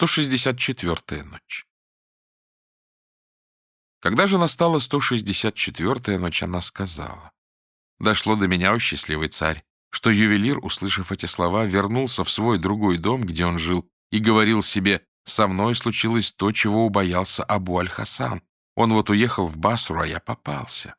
164-я ночь. Когда же настала 164-я ночь, она сказала. Дошло до меня, о счастливый царь, что ювелир, услышав эти слова, вернулся в свой другой дом, где он жил, и говорил себе, «Со мной случилось то, чего убоялся Абу Аль-Хасан. Он вот уехал в Басру, а я попался».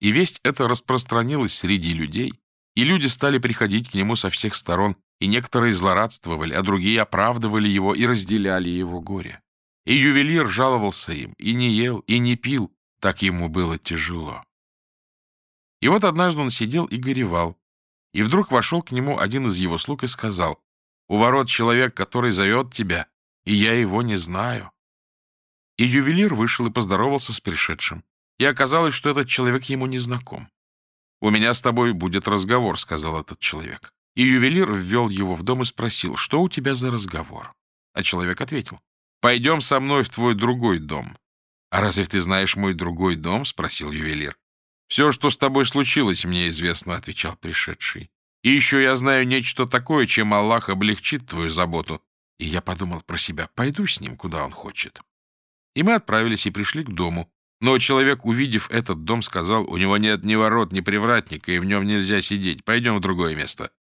И весть эта распространилась среди людей, и люди стали приходить к нему со всех сторон, и некоторые злорадствовали, а другие оправдывали его и разделяли его горе. И ювелир жаловался им, и не ел, и не пил, так ему было тяжело. И вот однажды он сидел и горевал, и вдруг вошел к нему один из его слуг и сказал, «У ворот человек, который зовет тебя, и я его не знаю». И ювелир вышел и поздоровался с пришедшим, и оказалось, что этот человек ему не знаком. «У меня с тобой будет разговор», — сказал этот человек. И ювелир ввел его в дом и спросил, что у тебя за разговор? А человек ответил, пойдем со мной в твой другой дом. А разве ты знаешь мой другой дом? Спросил ювелир. Все, что с тобой случилось, мне известно, отвечал пришедший. И еще я знаю нечто такое, чем Аллах облегчит твою заботу. И я подумал про себя, пойду с ним, куда он хочет. И мы отправились и пришли к дому. Но человек, увидев этот дом, сказал, у него нет ни ворот, ни привратника, и в нем нельзя сидеть. Пойдем в другое место.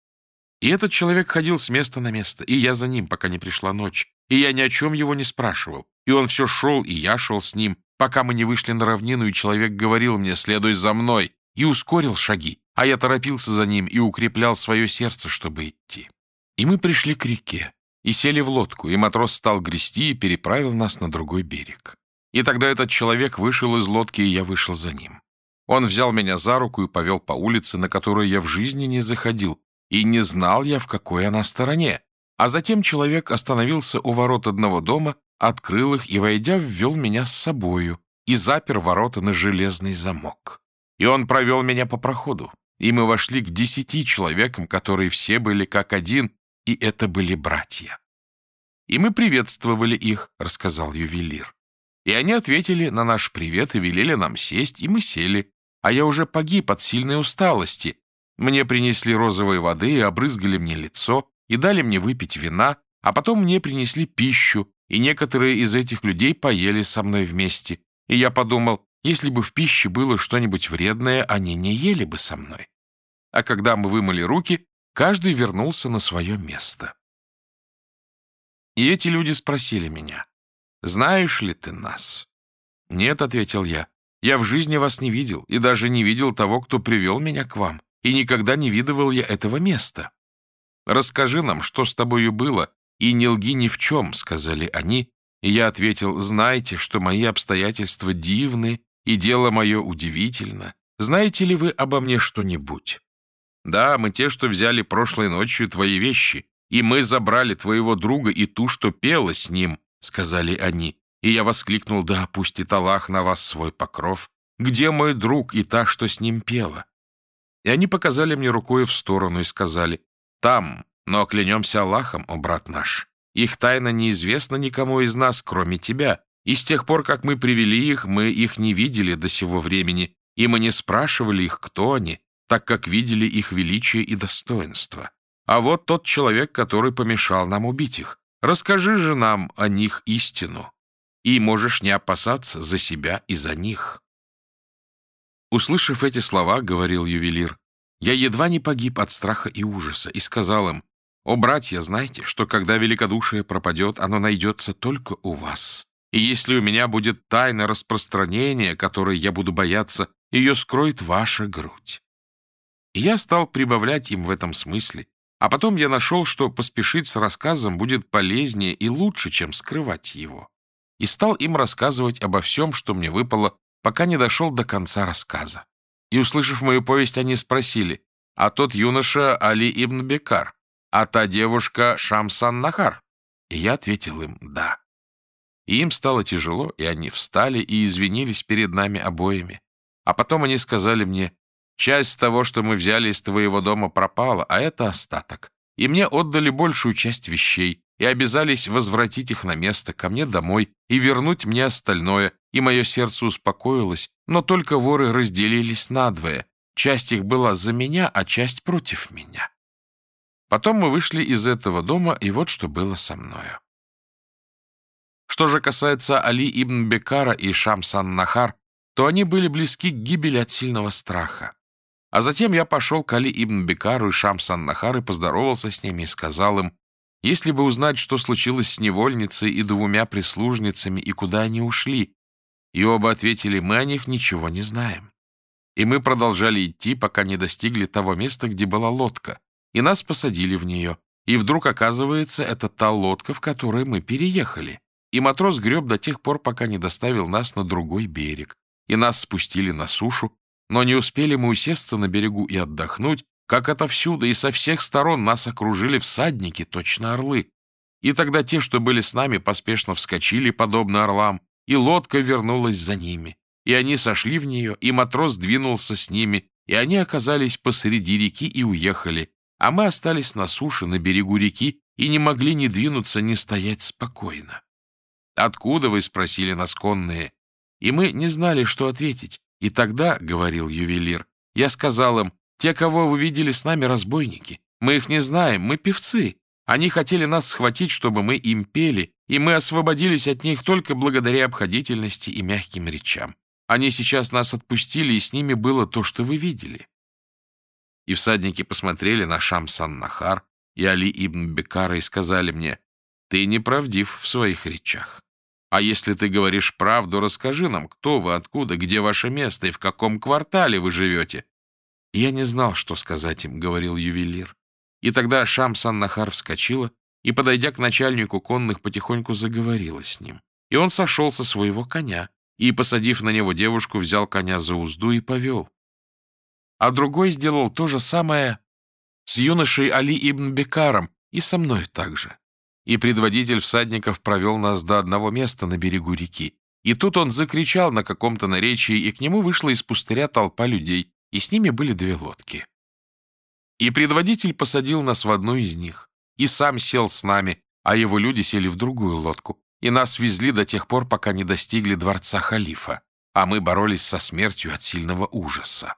И этот человек ходил с места на место, и я за ним, пока не пришла ночь. И я ни о чем его не спрашивал. И он все шел, и я шел с ним, пока мы не вышли на равнину, и человек говорил мне «следуй за мной», и ускорил шаги, а я торопился за ним и укреплял свое сердце, чтобы идти. И мы пришли к реке, и сели в лодку, и матрос стал грести и переправил нас на другой берег. И тогда этот человек вышел из лодки, и я вышел за ним. Он взял меня за руку и повел по улице, на которую я в жизни не заходил, и не знал я, в какой она стороне. А затем человек остановился у ворот одного дома, открыл их и, войдя, ввел меня с собою и запер ворота на железный замок. И он провел меня по проходу, и мы вошли к десяти человекам, которые все были как один, и это были братья. И мы приветствовали их, — рассказал ювелир. И они ответили на наш привет и велели нам сесть, и мы сели, а я уже погиб от сильной усталости, мне принесли розовой воды и обрызгали мне лицо, и дали мне выпить вина, а потом мне принесли пищу, и некоторые из этих людей поели со мной вместе. И я подумал, если бы в пище было что-нибудь вредное, они не ели бы со мной. А когда мы вымыли руки, каждый вернулся на свое место. И эти люди спросили меня, «Знаешь ли ты нас?» «Нет», — ответил я, — «я в жизни вас не видел, и даже не видел того, кто привел меня к вам и никогда не видывал я этого места. Расскажи нам, что с тобою было, и не лги ни в чем, — сказали они, и я ответил, знайте, что мои обстоятельства дивны, и дело мое удивительно. Знаете ли вы обо мне что-нибудь? Да, мы те, что взяли прошлой ночью твои вещи, и мы забрали твоего друга и ту, что пела с ним, — сказали они. И я воскликнул, да опустит Аллах на вас свой покров. Где мой друг и та, что с ним пела? И они показали мне рукой в сторону и сказали, «Там, но клянемся Аллахом, о брат наш. Их тайна неизвестна никому из нас, кроме тебя, и с тех пор, как мы привели их, мы их не видели до сего времени, и мы не спрашивали их, кто они, так как видели их величие и достоинство. А вот тот человек, который помешал нам убить их. Расскажи же нам о них истину, и можешь не опасаться за себя и за них». Услышав эти слова, говорил ювелир, я едва не погиб от страха и ужаса и сказал им, «О, братья, знайте, что когда великодушие пропадет, оно найдется только у вас. И если у меня будет тайна распространения, которой я буду бояться, ее скроет ваша грудь». И я стал прибавлять им в этом смысле, а потом я нашел, что поспешить с рассказом будет полезнее и лучше, чем скрывать его. И стал им рассказывать обо всем, что мне выпало пока не дошел до конца рассказа. И, услышав мою повесть, они спросили, а тот юноша Али ибн Бекар, а та девушка Шамсан Нахар? И я ответил им «да». И им стало тяжело, и они встали и извинились перед нами обоими. А потом они сказали мне, часть того, что мы взяли из твоего дома, пропала, а это остаток. И мне отдали большую часть вещей, и обязались возвратить их на место ко мне домой и вернуть мне остальное, и мое сердце успокоилось, но только воры разделились надвое. Часть их была за меня, а часть против меня. Потом мы вышли из этого дома, и вот что было со мною. Что же касается Али ибн Бекара и Шамсан Нахар, то они были близки к гибели от сильного страха. А затем я пошел к Али ибн Бекару и Шамсан Нахар и поздоровался с ними и сказал им, если бы узнать, что случилось с невольницей и двумя прислужницами и куда они ушли. И оба ответили, мы о них ничего не знаем. И мы продолжали идти, пока не достигли того места, где была лодка, и нас посадили в нее. И вдруг, оказывается, это та лодка, в которой мы переехали. И матрос греб до тех пор, пока не доставил нас на другой берег. И нас спустили на сушу, но не успели мы усесться на берегу и отдохнуть, как отовсюду и со всех сторон нас окружили всадники, точно орлы. И тогда те, что были с нами, поспешно вскочили, подобно орлам, и лодка вернулась за ними. И они сошли в нее, и матрос двинулся с ними, и они оказались посреди реки и уехали, а мы остались на суше, на берегу реки, и не могли ни двинуться, ни стоять спокойно. «Откуда вы?» — спросили нас конные. И мы не знали, что ответить. И тогда, — говорил ювелир, — я сказал им, те, кого вы видели с нами, разбойники. Мы их не знаем, мы певцы. Они хотели нас схватить, чтобы мы им пели, и мы освободились от них только благодаря обходительности и мягким речам. Они сейчас нас отпустили, и с ними было то, что вы видели. И всадники посмотрели на Шамсан-Нахар и Али ибн Бекара и сказали мне, «Ты неправдив в своих речах. А если ты говоришь правду, расскажи нам, кто вы, откуда, где ваше место и в каком квартале вы живете». «Я не знал, что сказать им», — говорил ювелир. И тогда Шамсан-Нахар вскочила и, подойдя к начальнику конных, потихоньку заговорила с ним. И он сошел со своего коня и, посадив на него девушку, взял коня за узду и повел а другой сделал то же самое с юношей Али ибн Бекаром и со мной также. И предводитель всадников провел нас до одного места на берегу реки. И тут он закричал на каком-то наречии, и к нему вышла из пустыря толпа людей, и с ними были две лодки. И предводитель посадил нас в одну из них, и сам сел с нами, а его люди сели в другую лодку, и нас везли до тех пор, пока не достигли дворца халифа, а мы боролись со смертью от сильного ужаса.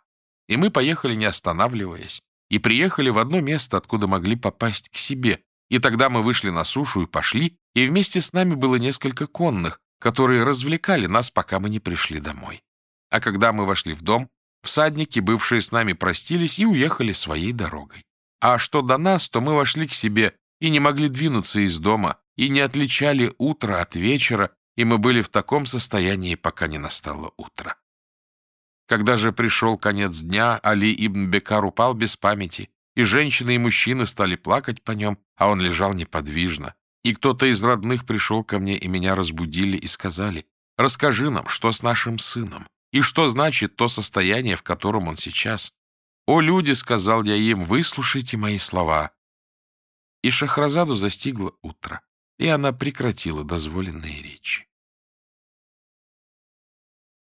И мы поехали, не останавливаясь, и приехали в одно место, откуда могли попасть к себе. И тогда мы вышли на сушу и пошли, и вместе с нами было несколько конных, которые развлекали нас, пока мы не пришли домой. А когда мы вошли в дом, всадники, бывшие с нами, простились и уехали своей дорогой. А что до нас, то мы вошли к себе и не могли двинуться из дома, и не отличали утро от вечера, и мы были в таком состоянии, пока не настало утро. Когда же пришел конец дня, Али ибн Бекар упал без памяти, и женщины и мужчины стали плакать по нем, а он лежал неподвижно. И кто-то из родных пришел ко мне, и меня разбудили, и сказали, «Расскажи нам, что с нашим сыном, и что значит то состояние, в котором он сейчас?» «О, люди!» — сказал я им, «выслушайте мои слова». И Шахразаду застигло утро, и она прекратила дозволенные речи.